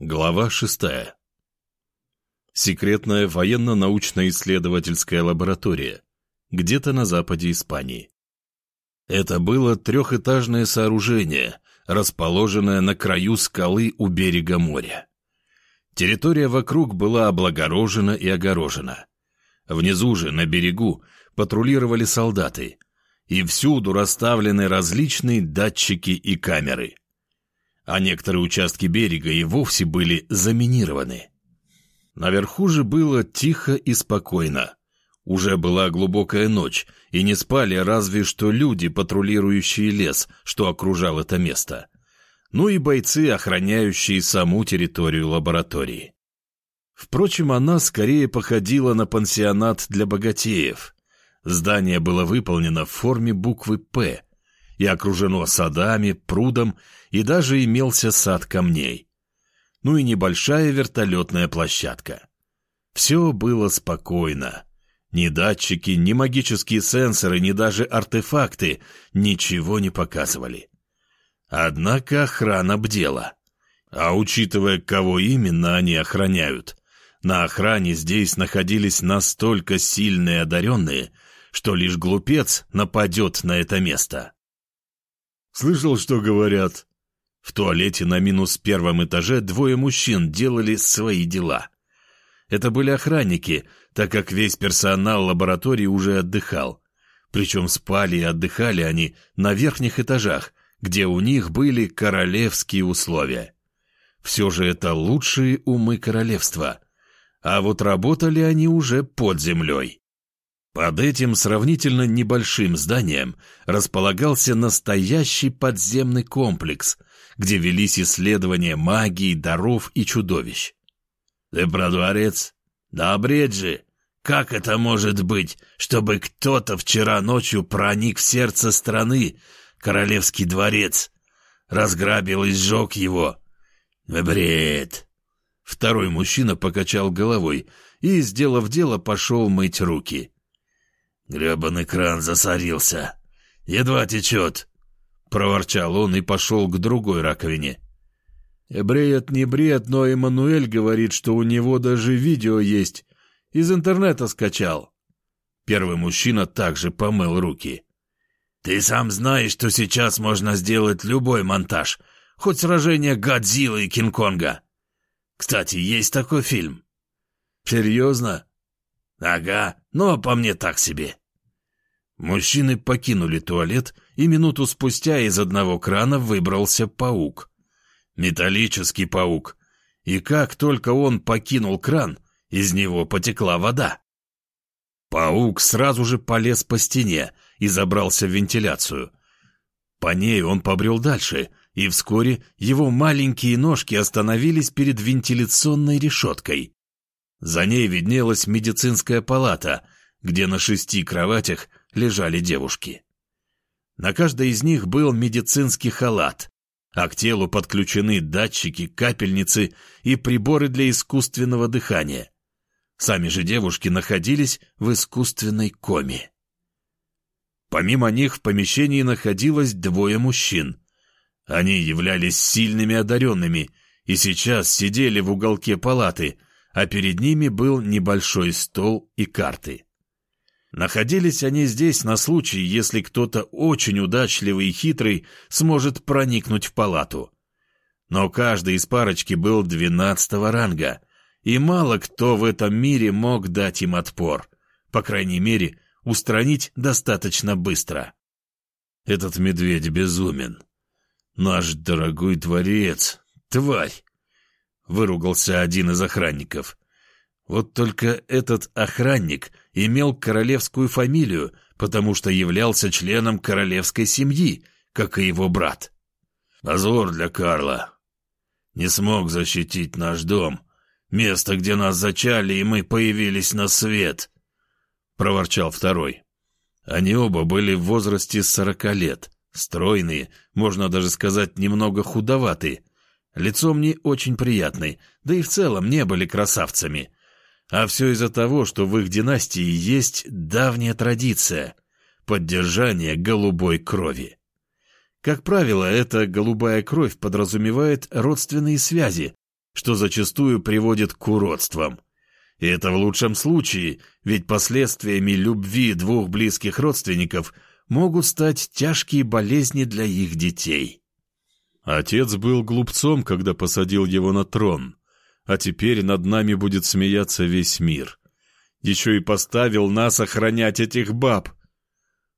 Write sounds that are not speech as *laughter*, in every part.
Глава шестая. Секретная военно-научно-исследовательская лаборатория. Где-то на западе Испании. Это было трехэтажное сооружение, расположенное на краю скалы у берега моря. Территория вокруг была облагорожена и огорожена. Внизу же, на берегу, патрулировали солдаты, и всюду расставлены различные датчики и камеры – а некоторые участки берега и вовсе были заминированы. Наверху же было тихо и спокойно. Уже была глубокая ночь, и не спали разве что люди, патрулирующие лес, что окружал это место. Ну и бойцы, охраняющие саму территорию лаборатории. Впрочем, она скорее походила на пансионат для богатеев. Здание было выполнено в форме буквы «П», и окружено садами, прудом, и даже имелся сад камней. Ну и небольшая вертолетная площадка. Все было спокойно. Ни датчики, ни магические сенсоры, ни даже артефакты ничего не показывали. Однако охрана бдела. А учитывая, кого именно они охраняют, на охране здесь находились настолько сильные одаренные, что лишь глупец нападет на это место. Слышал, что говорят? В туалете на минус первом этаже двое мужчин делали свои дела. Это были охранники, так как весь персонал лаборатории уже отдыхал. Причем спали и отдыхали они на верхних этажах, где у них были королевские условия. Все же это лучшие умы королевства. А вот работали они уже под землей. Под этим сравнительно небольшим зданием располагался настоящий подземный комплекс, где велись исследования магии, даров и чудовищ. «Ты про дворец? Да бред же! Как это может быть, чтобы кто-то вчера ночью проник в сердце страны, королевский дворец, разграбил и сжег его? Бред!» Второй мужчина покачал головой и, сделав дело, пошел мыть руки. Гребаный кран засорился. Едва течет. Проворчал он и пошел к другой раковине. Бред не бред, но Эммануэль говорит, что у него даже видео есть. Из интернета скачал. Первый мужчина также помыл руки. «Ты сам знаешь, что сейчас можно сделать любой монтаж, хоть сражение Годзиллы и Кинг-Конга. Кстати, есть такой фильм». «Серьезно?» «Ага, но по мне так себе». Мужчины покинули туалет, и минуту спустя из одного крана выбрался паук. Металлический паук. И как только он покинул кран, из него потекла вода. Паук сразу же полез по стене и забрался в вентиляцию. По ней он побрел дальше, и вскоре его маленькие ножки остановились перед вентиляционной решеткой. За ней виднелась медицинская палата, где на шести кроватях лежали девушки. На каждой из них был медицинский халат, а к телу подключены датчики, капельницы и приборы для искусственного дыхания. Сами же девушки находились в искусственной коме. Помимо них в помещении находилось двое мужчин. Они являлись сильными одаренными и сейчас сидели в уголке палаты, а перед ними был небольшой стол и карты. Находились они здесь на случай, если кто-то очень удачливый и хитрый сможет проникнуть в палату. Но каждый из парочки был двенадцатого ранга, и мало кто в этом мире мог дать им отпор. По крайней мере, устранить достаточно быстро. Этот медведь безумен. Наш дорогой творец, тварь! Выругался один из охранников. Вот только этот охранник имел королевскую фамилию, потому что являлся членом королевской семьи, как и его брат. Позор для Карла. Не смог защитить наш дом, место, где нас зачали, и мы появились на свет, — проворчал второй. Они оба были в возрасте сорока лет, стройные, можно даже сказать, немного худоватые, лицом не очень приятный, да и в целом не были красавцами — а все из-за того, что в их династии есть давняя традиция – поддержание голубой крови. Как правило, эта голубая кровь подразумевает родственные связи, что зачастую приводит к уродствам. И это в лучшем случае, ведь последствиями любви двух близких родственников могут стать тяжкие болезни для их детей. Отец был глупцом, когда посадил его на трон, а теперь над нами будет смеяться весь мир. Еще и поставил нас охранять этих баб.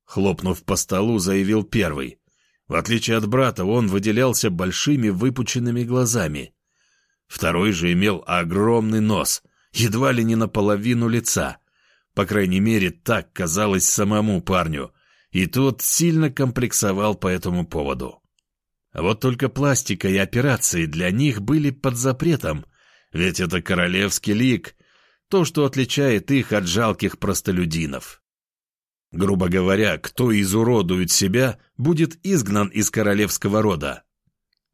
Хлопнув по столу, заявил первый. В отличие от брата, он выделялся большими выпученными глазами. Второй же имел огромный нос, едва ли не наполовину лица. По крайней мере, так казалось самому парню, и тот сильно комплексовал по этому поводу. Вот только пластика и операции для них были под запретом, ведь это королевский лик, то, что отличает их от жалких простолюдинов. Грубо говоря, кто изуродует себя, будет изгнан из королевского рода.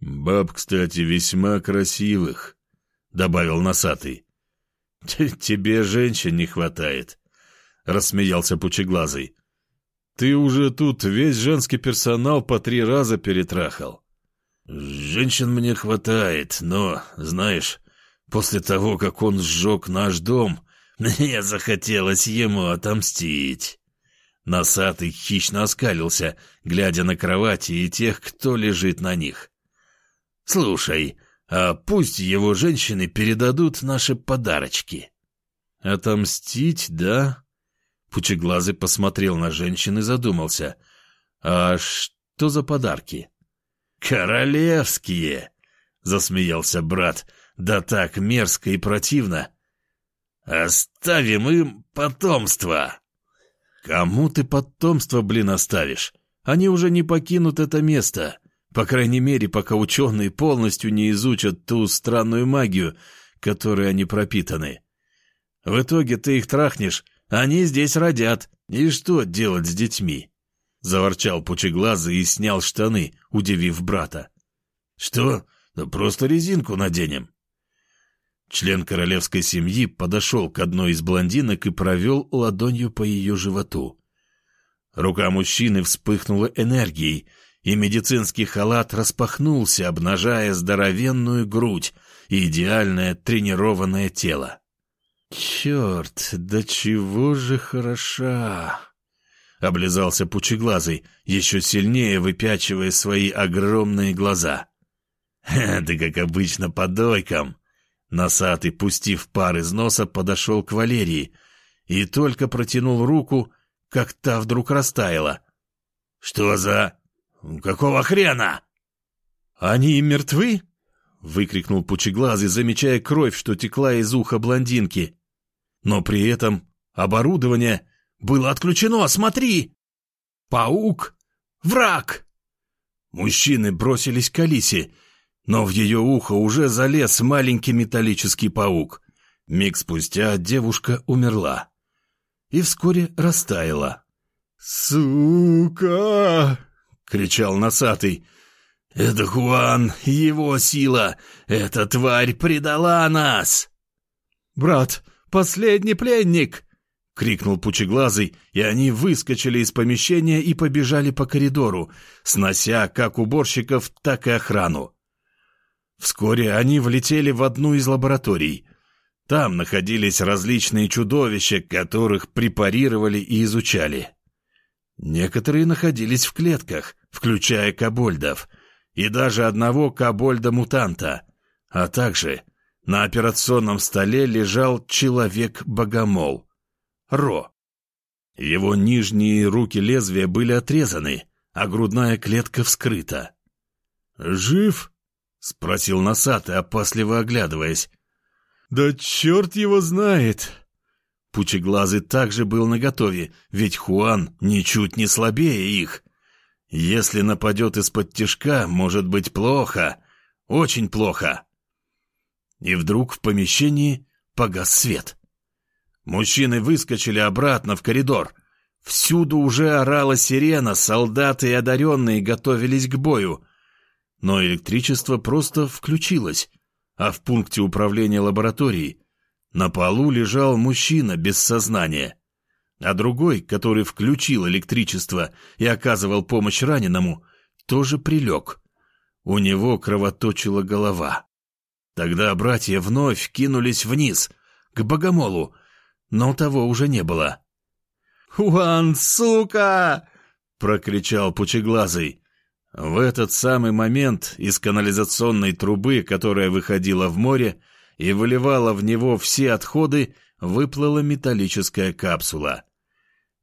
«Баб, кстати, весьма красивых», — добавил носатый. «Тебе женщин не хватает», — рассмеялся пучеглазый. «Ты уже тут весь женский персонал по три раза перетрахал». «Женщин мне хватает, но, знаешь, после того, как он сжег наш дом, *laughs* мне захотелось ему отомстить». Носатый хищно оскалился, глядя на кровати и тех, кто лежит на них. «Слушай, а пусть его женщины передадут наши подарочки». «Отомстить, да?» Пучеглазый посмотрел на женщин и задумался. «А что за подарки?» «Королевские!» — засмеялся брат. «Да так мерзко и противно!» «Оставим им потомство!» «Кому ты потомство, блин, оставишь? Они уже не покинут это место. По крайней мере, пока ученые полностью не изучат ту странную магию, которой они пропитаны. В итоге ты их трахнешь, они здесь родят. И что делать с детьми?» Заворчал пучеглазый и снял штаны, удивив брата. «Что? Да просто резинку наденем». Член королевской семьи подошел к одной из блондинок и провел ладонью по ее животу. Рука мужчины вспыхнула энергией, и медицинский халат распахнулся, обнажая здоровенную грудь и идеальное тренированное тело. «Черт, да чего же хороша!» — облизался пучеглазый, еще сильнее выпячивая свои огромные глаза. «Да как обычно по дойкам!» Носатый, пустив пар из носа, подошел к Валерии и только протянул руку, как та вдруг растаяла. «Что за... какого хрена?» «Они мертвы?» — выкрикнул Пучеглазый, замечая кровь, что текла из уха блондинки. Но при этом оборудование было отключено, смотри! Паук! Враг!» Мужчины бросились к Алисе, но в ее ухо уже залез маленький металлический паук. Миг спустя девушка умерла и вскоре растаяла. «Сука!» — кричал носатый. «Это Хуан, его сила! Эта тварь предала нас!» «Брат, последний пленник!» — крикнул Пучеглазый, и они выскочили из помещения и побежали по коридору, снося как уборщиков, так и охрану. Вскоре они влетели в одну из лабораторий. Там находились различные чудовища, которых препарировали и изучали. Некоторые находились в клетках, включая кобольдов, и даже одного кобольда-мутанта, а также на операционном столе лежал человек-богомол. Ро. Его нижние руки лезвия были отрезаны, а грудная клетка вскрыта. «Жив?» — спросил носатый, опасливо оглядываясь. «Да черт его знает!» Пучеглазый также был наготове, ведь Хуан ничуть не слабее их. Если нападет из-под тишка, может быть плохо, очень плохо. И вдруг в помещении погас свет. Мужчины выскочили обратно в коридор. Всюду уже орала сирена, солдаты и одаренные готовились к бою — но электричество просто включилось, а в пункте управления лабораторией на полу лежал мужчина без сознания, а другой, который включил электричество и оказывал помощь раненому, тоже прилег. У него кровоточила голова. Тогда братья вновь кинулись вниз, к богомолу, но того уже не было. «Хуан, сука!» — прокричал Пучеглазый. В этот самый момент из канализационной трубы, которая выходила в море и выливала в него все отходы, выплыла металлическая капсула.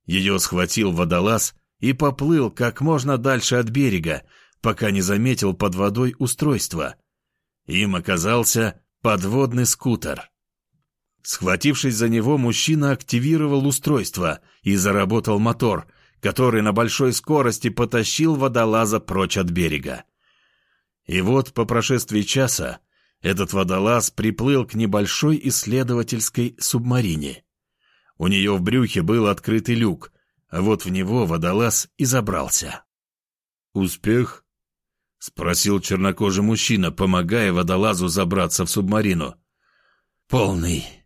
Ее схватил водолаз и поплыл как можно дальше от берега, пока не заметил под водой устройство. Им оказался подводный скутер. Схватившись за него, мужчина активировал устройство и заработал мотор, который на большой скорости потащил водолаза прочь от берега. И вот по прошествии часа этот водолаз приплыл к небольшой исследовательской субмарине. У нее в брюхе был открытый люк, а вот в него водолаз и забрался. «Успех?» — спросил чернокожий мужчина, помогая водолазу забраться в субмарину. «Полный»,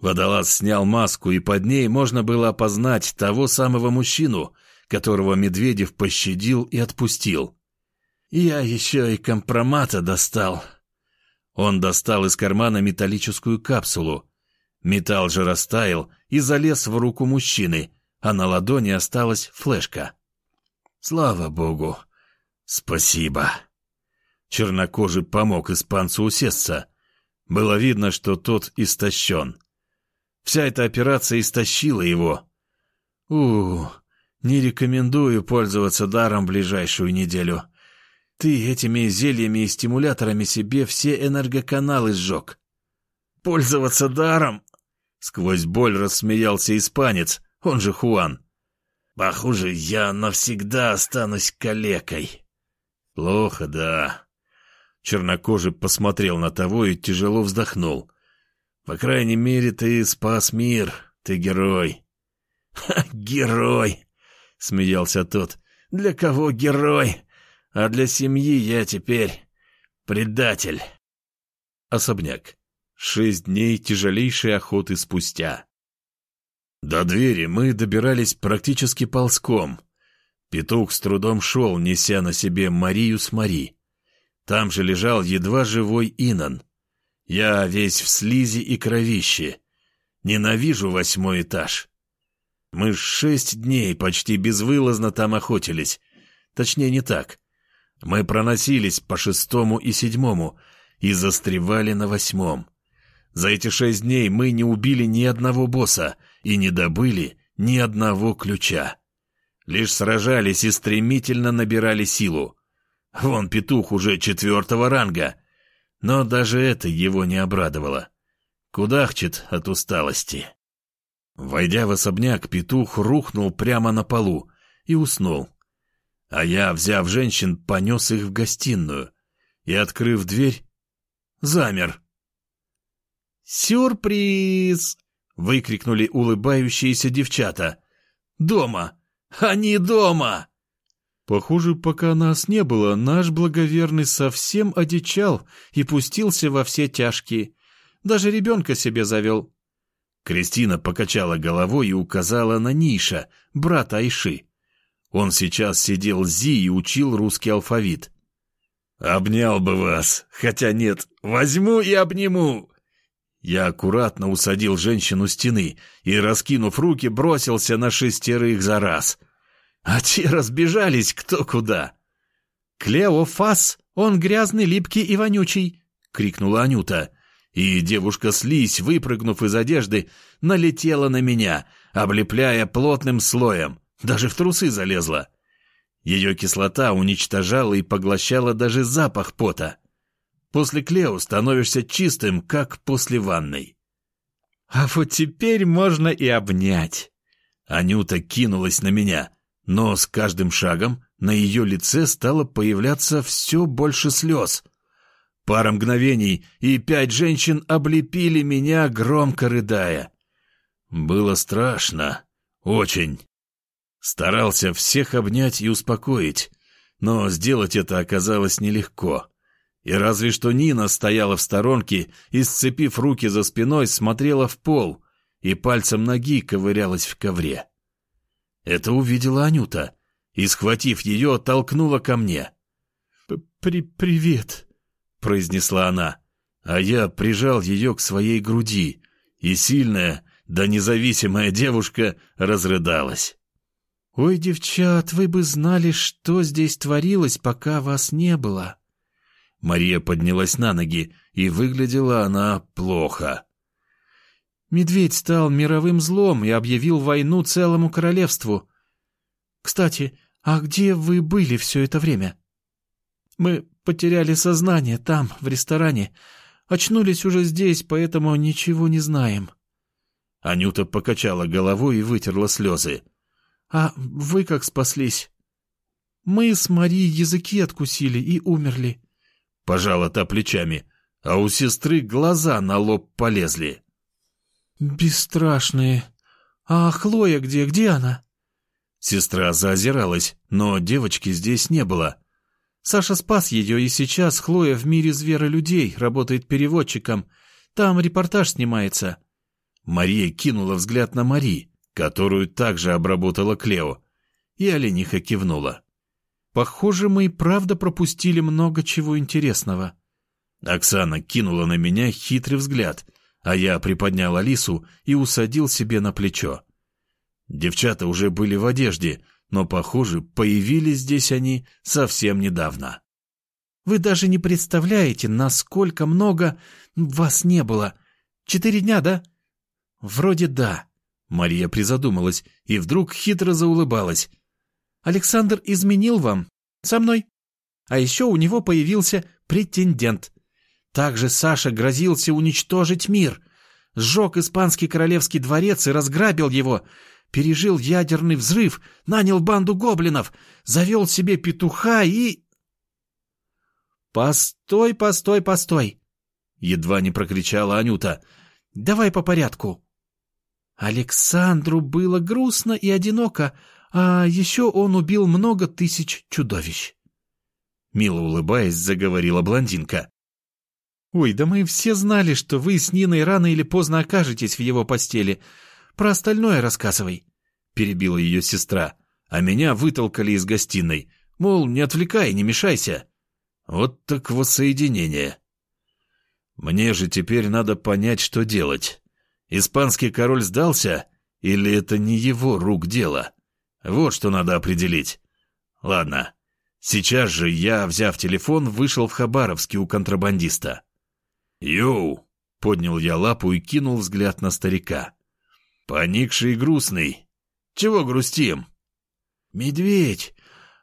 Водолаз снял маску, и под ней можно было опознать того самого мужчину, которого Медведев пощадил и отпустил. «Я еще и компромата достал». Он достал из кармана металлическую капсулу. Металл же растаял и залез в руку мужчины, а на ладони осталась флешка. «Слава богу! Спасибо!» Чернокожий помог испанцу усесться. Было видно, что тот истощен. Вся эта операция истощила его. у не рекомендую пользоваться даром ближайшую неделю. Ты этими зельями и стимуляторами себе все энергоканалы сжег. Пользоваться даром? Сквозь боль рассмеялся испанец, он же Хуан. Похоже, я навсегда останусь калекой. Плохо, да. Чернокожий посмотрел на того и тяжело вздохнул. По крайней мере, ты спас мир, ты герой. Герой, смеялся тот. Для кого герой? А для семьи я теперь предатель. Особняк. Шесть дней тяжелейшей охоты спустя. До двери мы добирались практически ползком. Петух с трудом шел, неся на себе Марию с Мари. Там же лежал едва живой Инан. Я весь в слизи и кровище. Ненавижу восьмой этаж. Мы шесть дней почти безвылазно там охотились. Точнее, не так. Мы проносились по шестому и седьмому и застревали на восьмом. За эти шесть дней мы не убили ни одного босса и не добыли ни одного ключа. Лишь сражались и стремительно набирали силу. Вон петух уже четвертого ранга — но даже это его не обрадовало. Кудахчет от усталости. Войдя в особняк, петух рухнул прямо на полу и уснул. А я, взяв женщин, понес их в гостиную и, открыв дверь, замер. «Сюрприз!» — выкрикнули улыбающиеся девчата. «Дома! Они дома!» Похоже, пока нас не было, наш благоверный совсем одичал и пустился во все тяжкие. Даже ребенка себе завел. Кристина покачала головой и указала на Ниша, брата Айши. Он сейчас сидел Зи и учил русский алфавит. «Обнял бы вас, хотя нет, возьму и обниму!» Я аккуратно усадил женщину стены и, раскинув руки, бросился на шестерых за раз — а те разбежались кто куда. «Клеофас, он грязный, липкий и вонючий!» — крикнула Анюта. И девушка-слизь, выпрыгнув из одежды, налетела на меня, облепляя плотным слоем, даже в трусы залезла. Ее кислота уничтожала и поглощала даже запах пота. После Клео становишься чистым, как после ванной. «А вот теперь можно и обнять!» Анюта кинулась на меня — но с каждым шагом на ее лице стало появляться все больше слез. Пара мгновений, и пять женщин облепили меня, громко рыдая. Было страшно. Очень. Старался всех обнять и успокоить, но сделать это оказалось нелегко. И разве что Нина стояла в сторонке и, сцепив руки за спиной, смотрела в пол и пальцем ноги ковырялась в ковре. Это увидела Анюта и, схватив ее, толкнула ко мне. «При «Привет», — произнесла она. а я прижал ее к своей груди, и сильная, да независимая девушка разрыдалась. «Ой, девчат, вы бы знали, что здесь творилось, пока вас не было!» Мария поднялась на ноги, и выглядела она плохо. Медведь стал мировым злом и объявил войну целому королевству. Кстати, а где вы были все это время? Мы потеряли сознание там, в ресторане. Очнулись уже здесь, поэтому ничего не знаем. Анюта покачала головой и вытерла слезы. А вы как спаслись? Мы с Марией языки откусили и умерли. Пожала та плечами, а у сестры глаза на лоб полезли. Бесстрашные. А Хлоя где? Где она? Сестра заозиралась, но девочки здесь не было. Саша спас ее, и сейчас Хлоя в мире зверолюдей работает переводчиком. Там репортаж снимается. Мария кинула взгляд на Мари, которую также обработала Клео, и олениха кивнула. Похоже, мы и правда пропустили много чего интересного. Оксана кинула на меня хитрый взгляд, а я приподнял Алису и усадил себе на плечо. Девчата уже были в одежде, но, похоже, появились здесь они совсем недавно. «Вы даже не представляете, насколько много вас не было. Четыре дня, да?» «Вроде да». Мария призадумалась и вдруг хитро заулыбалась. Александр изменил вам. Со мной. А еще у него появился претендент. Также Саша грозился уничтожить мир. Сжег испанский королевский дворец и разграбил его. Пережил ядерный взрыв, нанял банду гоблинов, завел себе петуха и... «Постой, постой, постой!» Едва не прокричала Анюта. «Давай по порядку». Александру было грустно и одиноко, а еще он убил много тысяч чудовищ. Мило улыбаясь, заговорила блондинка. «Ой, да мы все знали, что вы с Ниной рано или поздно окажетесь в его постели. Про остальное рассказывай», — перебила ее сестра, а меня вытолкали из гостиной. Мол, не отвлекай, не мешайся. Вот так воссоединение. Мне же теперь надо понять, что делать. Испанский король сдался, или это не его рук дело? Вот что надо определить. Ладно, сейчас же я, взяв телефон, вышел в Хабаровске у контрабандиста. «Йоу!» — поднял я лапу и кинул взгляд на старика. «Поникший и грустный. Чего грустим?» «Медведь!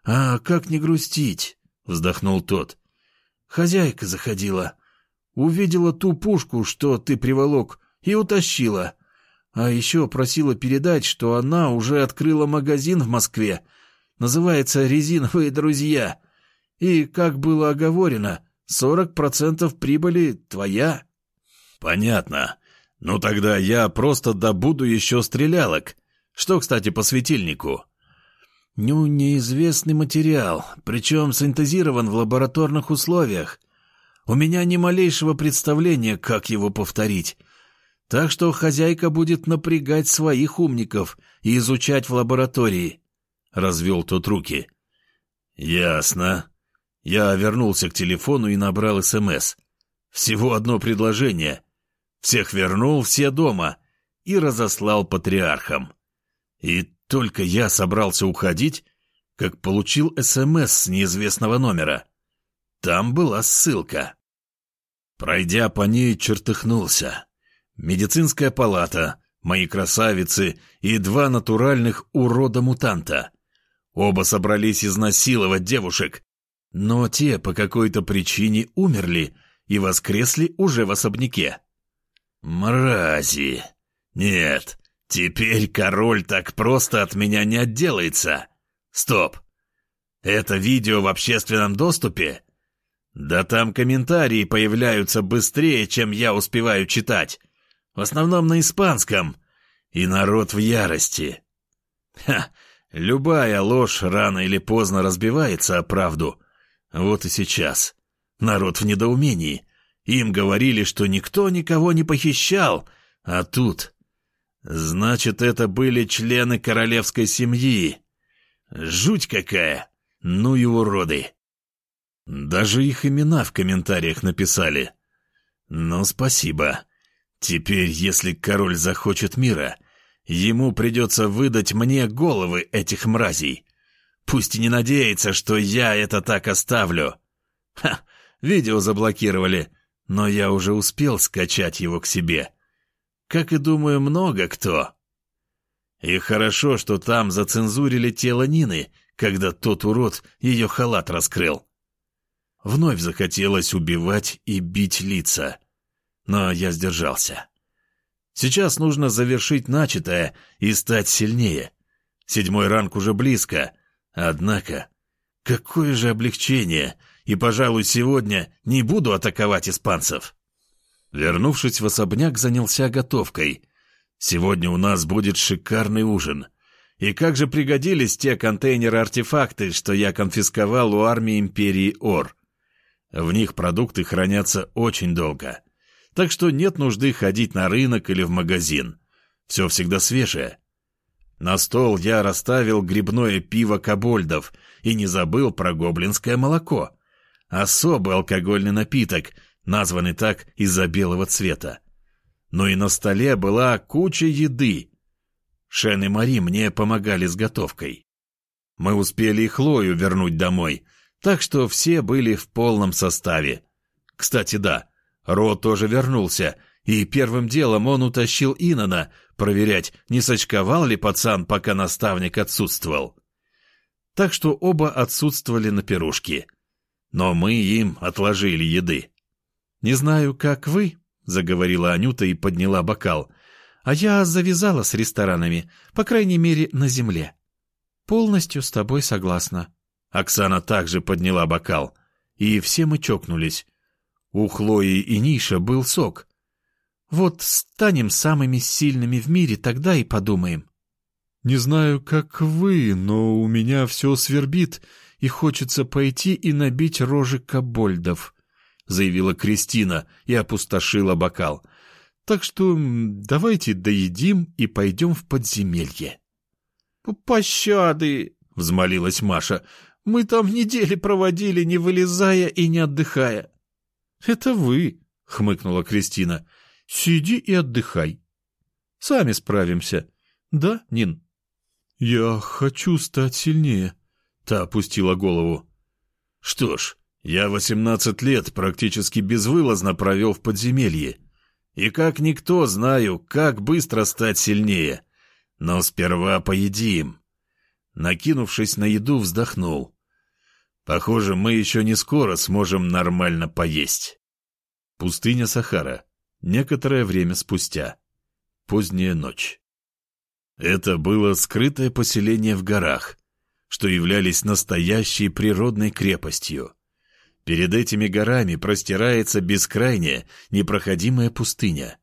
А как не грустить?» — вздохнул тот. «Хозяйка заходила. Увидела ту пушку, что ты приволок, и утащила. А еще просила передать, что она уже открыла магазин в Москве. Называется «Резиновые друзья». И, как было оговорено, сорок процентов прибыли твоя. Понятно. Ну тогда я просто добуду еще стрелялок. Что, кстати, по светильнику? Ну, неизвестный материал, причем синтезирован в лабораторных условиях. У меня ни малейшего представления, как его повторить. Так что хозяйка будет напрягать своих умников и изучать в лаборатории. Развел тот руки. Ясно. Я вернулся к телефону и набрал СМС. Всего одно предложение. Всех вернул, все дома. И разослал патриархам. И только я собрался уходить, как получил СМС с неизвестного номера. Там была ссылка. Пройдя по ней, чертыхнулся. Медицинская палата, мои красавицы и два натуральных урода-мутанта. Оба собрались изнасиловать девушек, но те по какой-то причине умерли и воскресли уже в особняке. Мрази! Нет, теперь король так просто от меня не отделается. Стоп! Это видео в общественном доступе? Да там комментарии появляются быстрее, чем я успеваю читать в основном на испанском, и народ в ярости. Ха, любая ложь рано или поздно разбивается о правду. Вот и сейчас. Народ в недоумении. Им говорили, что никто никого не похищал, а тут... Значит, это были члены королевской семьи. Жуть какая! Ну и уроды! Даже их имена в комментариях написали. «Ну, спасибо. Теперь, если король захочет мира, ему придется выдать мне головы этих мразей. Пусть и не надеется, что я это так оставлю. Ха, видео заблокировали, но я уже успел скачать его к себе. Как и думаю, много кто. И хорошо, что там зацензурили тело Нины, когда тот урод ее халат раскрыл. Вновь захотелось убивать и бить лица. Но я сдержался. Сейчас нужно завершить начатое и стать сильнее. Седьмой ранг уже близко. Однако, какое же облегчение, и, пожалуй, сегодня не буду атаковать испанцев. Вернувшись в особняк, занялся готовкой. Сегодня у нас будет шикарный ужин. И как же пригодились те контейнеры-артефакты, что я конфисковал у армии Империи Ор. В них продукты хранятся очень долго. Так что нет нужды ходить на рынок или в магазин. Все всегда свежее. На стол я расставил грибное пиво кобольдов и не забыл про гоблинское молоко. Особый алкогольный напиток, названный так из-за белого цвета. Но и на столе была куча еды. Шен и Мари мне помогали с готовкой. Мы успели и Хлою вернуть домой, так что все были в полном составе. Кстати, да, Ро тоже вернулся, и первым делом он утащил Инана проверять, не сочковал ли пацан, пока наставник отсутствовал. Так что оба отсутствовали на пирушке. Но мы им отложили еды. «Не знаю, как вы», — заговорила Анюта и подняла бокал, «а я завязала с ресторанами, по крайней мере, на земле». «Полностью с тобой согласна». Оксана также подняла бокал, и все мы чокнулись. У Хлои и Ниша был сок. «Вот станем самыми сильными в мире, тогда и подумаем». «Не знаю, как вы, но у меня все свербит, и хочется пойти и набить рожи кобольдов», — заявила Кристина и опустошила бокал. «Так что давайте доедим и пойдем в подземелье». «Пощады!» — взмолилась Маша. «Мы там недели проводили, не вылезая и не отдыхая». «Это вы», — хмыкнула Кристина. «Сиди и отдыхай. Сами справимся. Да, Нин?» «Я хочу стать сильнее», — та опустила голову. «Что ж, я восемнадцать лет практически безвылазно провел в подземелье. И как никто знаю, как быстро стать сильнее. Но сперва поедим». Накинувшись на еду, вздохнул. Похоже, мы еще не скоро сможем нормально поесть. Пустыня Сахара. Некоторое время спустя. Поздняя ночь. Это было скрытое поселение в горах, что являлись настоящей природной крепостью. Перед этими горами простирается бескрайняя, непроходимая пустыня,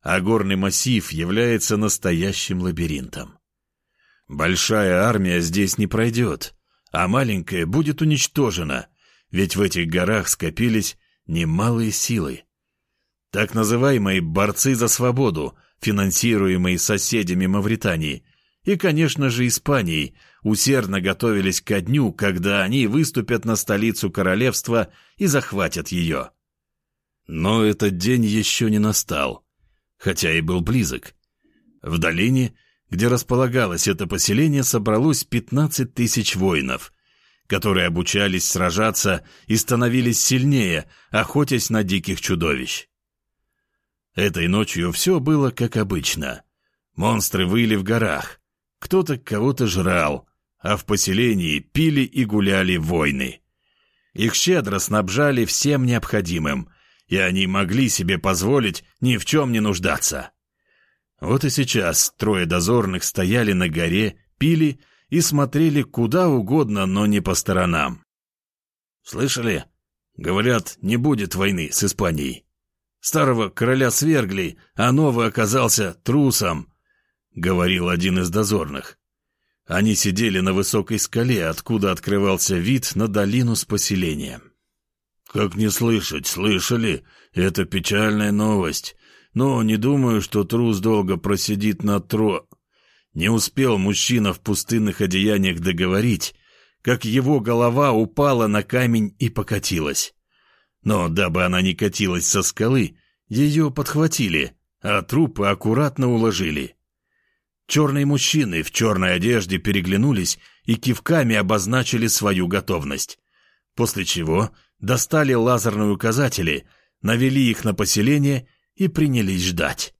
а горный массив является настоящим лабиринтом. Большая армия здесь не пройдет, а маленькая будет уничтожена, ведь в этих горах скопились немалые силы. Так называемые «борцы за свободу», финансируемые соседями Мавритании, и, конечно же, Испанией, усердно готовились ко дню, когда они выступят на столицу королевства и захватят ее. Но этот день еще не настал, хотя и был близок. В долине где располагалось это поселение, собралось 15 тысяч воинов, которые обучались сражаться и становились сильнее, охотясь на диких чудовищ. Этой ночью все было как обычно. Монстры выли в горах, кто-то кого-то жрал, а в поселении пили и гуляли войны. Их щедро снабжали всем необходимым, и они могли себе позволить ни в чем не нуждаться. Вот и сейчас трое дозорных стояли на горе, пили и смотрели куда угодно, но не по сторонам. «Слышали? Говорят, не будет войны с Испанией. Старого короля свергли, а новый оказался трусом», — говорил один из дозорных. Они сидели на высокой скале, откуда открывался вид на долину с поселением. «Как не слышать, слышали? Это печальная новость. Но не думаю, что трус долго просидит на тро... Не успел мужчина в пустынных одеяниях договорить, как его голова упала на камень и покатилась. Но дабы она не катилась со скалы, Ее подхватили, а трупы аккуратно уложили. Черные мужчины в черной одежде переглянулись и кивками обозначили свою готовность. После чего достали лазерные указатели, навели их на поселение и принялись ждать.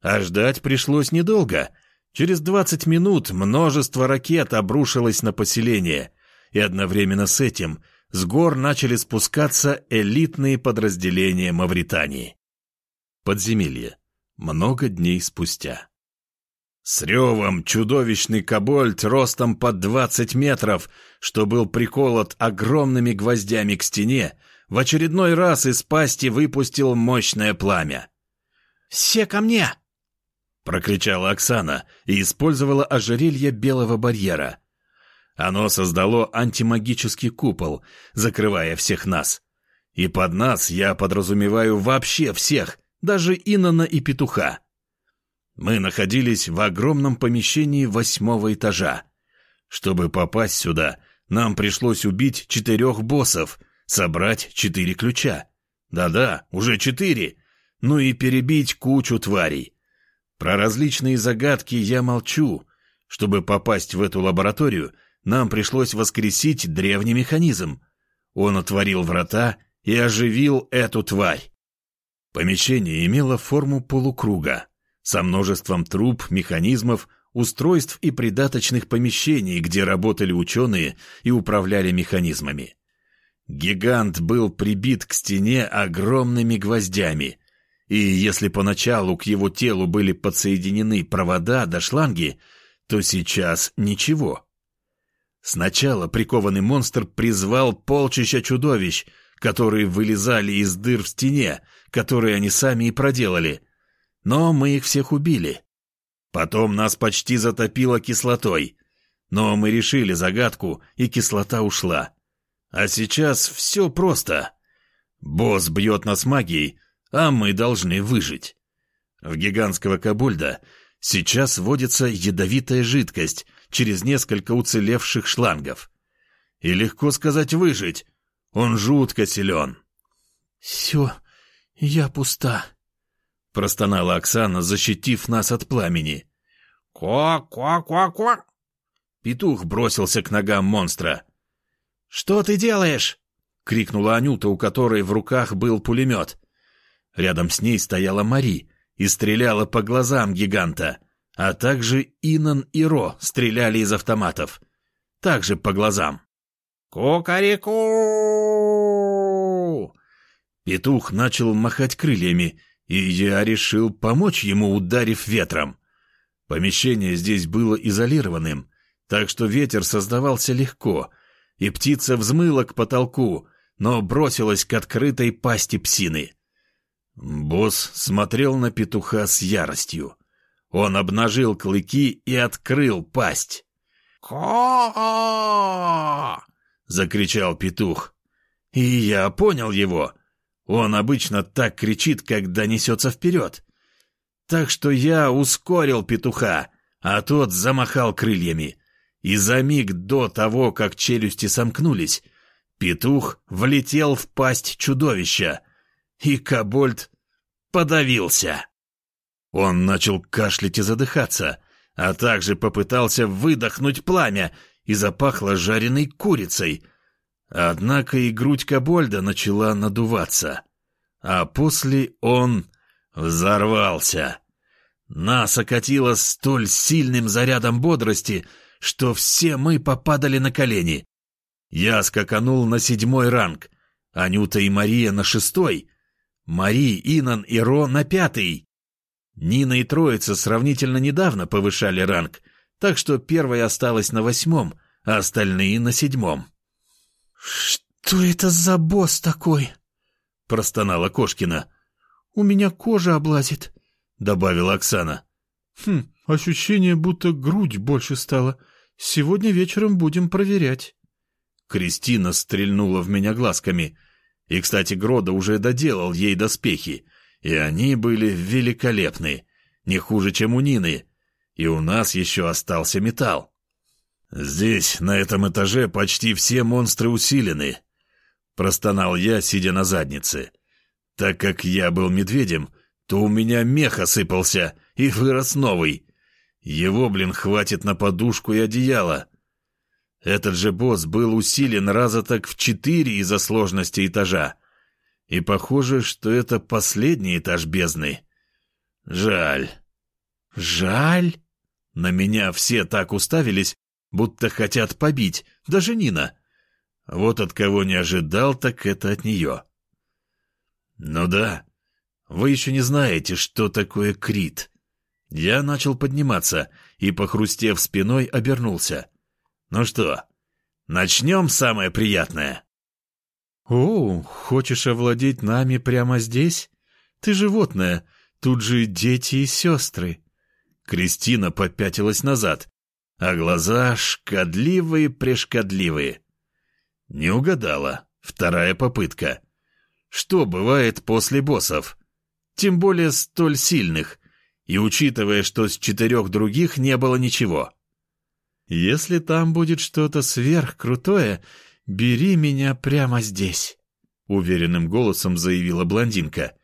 А ждать пришлось недолго. Через 20 минут множество ракет обрушилось на поселение, и одновременно с этим с гор начали спускаться элитные подразделения Мавритании. Подземелье. Много дней спустя. С ревом чудовищный кобольд ростом под 20 метров, что был приколот огромными гвоздями к стене, в очередной раз из пасти выпустил мощное пламя. «Все ко мне!» — прокричала Оксана и использовала ожерелье белого барьера. Оно создало антимагический купол, закрывая всех нас. И под нас я подразумеваю вообще всех, даже Инона и Петуха. Мы находились в огромном помещении восьмого этажа. Чтобы попасть сюда, нам пришлось убить четырех боссов, собрать четыре ключа. Да-да, уже четыре. Ну и перебить кучу тварей. Про различные загадки я молчу. Чтобы попасть в эту лабораторию, нам пришлось воскресить древний механизм. Он отворил врата и оживил эту тварь. Помещение имело форму полукруга со множеством труб, механизмов, устройств и придаточных помещений, где работали ученые и управляли механизмами. Гигант был прибит к стене огромными гвоздями, и если поначалу к его телу были подсоединены провода до шланги, то сейчас ничего. Сначала прикованный монстр призвал полчища чудовищ, которые вылезали из дыр в стене, которые они сами и проделали — но мы их всех убили. Потом нас почти затопило кислотой, но мы решили загадку, и кислота ушла. А сейчас все просто. Босс бьет нас магией, а мы должны выжить. В гигантского кобольда сейчас вводится ядовитая жидкость через несколько уцелевших шлангов. И легко сказать «выжить», он жутко силен. «Все, я пуста», простонала Оксана, защитив нас от пламени. «Ко-ко-ко-ко!» Петух бросился к ногам монстра. «Что ты делаешь?» — крикнула Анюта, у которой в руках был пулемет. Рядом с ней стояла Мари и стреляла по глазам гиганта, а также Инан и Ро стреляли из автоматов. Также по глазам. «Кукареку!» Петух начал махать крыльями, и я решил помочь ему, ударив ветром. Помещение здесь было изолированным, так что ветер создавался легко, и птица взмыла к потолку, но бросилась к открытой пасти псины. Босс смотрел на петуха с яростью. Он обнажил клыки и открыл пасть. «Ко!» — закричал петух. И я понял его — он обычно так кричит, когда несется вперед. Так что я ускорил петуха, а тот замахал крыльями. И за миг до того, как челюсти сомкнулись, петух влетел в пасть чудовища, и Кобольд подавился. Он начал кашлять и задыхаться, а также попытался выдохнуть пламя и запахло жареной курицей — Однако и грудь Кобольда начала надуваться. А после он взорвался. Нас окатило столь сильным зарядом бодрости, что все мы попадали на колени. Я скаканул на седьмой ранг, Анюта и Мария на шестой, Мари, Инан и Ро на пятый. Нина и Троица сравнительно недавно повышали ранг, так что первая осталась на восьмом, а остальные на седьмом. «Что это за босс такой?» — простонала Кошкина. «У меня кожа облазит», — добавила Оксана. «Хм, ощущение, будто грудь больше стала. Сегодня вечером будем проверять». Кристина стрельнула в меня глазками. И, кстати, Грода уже доделал ей доспехи, и они были великолепны, не хуже, чем у Нины. И у нас еще остался металл. «Здесь, на этом этаже, почти все монстры усилены», — простонал я, сидя на заднице. Так как я был медведем, то у меня мех осыпался и вырос новый. Его, блин, хватит на подушку и одеяло. Этот же босс был усилен раза так в четыре из-за сложности этажа. И похоже, что это последний этаж бездны. Жаль. Жаль? На меня все так уставились, будто хотят побить, даже Нина. Вот от кого не ожидал, так это от нее. Ну да, вы еще не знаете, что такое крит. Я начал подниматься и, похрустев спиной, обернулся. Ну что, начнем самое приятное? «О, хочешь овладеть нами прямо здесь? Ты животное, тут же дети и сестры». Кристина попятилась назад, а глаза шкодливые-прешкодливые. Не угадала. Вторая попытка. Что бывает после боссов? Тем более столь сильных, и учитывая, что с четырех других не было ничего. «Если там будет что-то сверхкрутое, бери меня прямо здесь», — уверенным голосом заявила блондинка.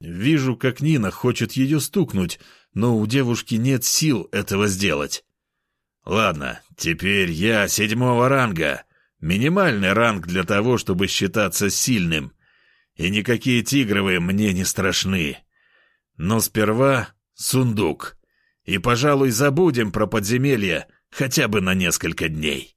«Вижу, как Нина хочет ее стукнуть, но у девушки нет сил этого сделать. Ладно, теперь я седьмого ранга, минимальный ранг для того, чтобы считаться сильным, и никакие тигровые мне не страшны. Но сперва сундук, и, пожалуй, забудем про подземелье хотя бы на несколько дней».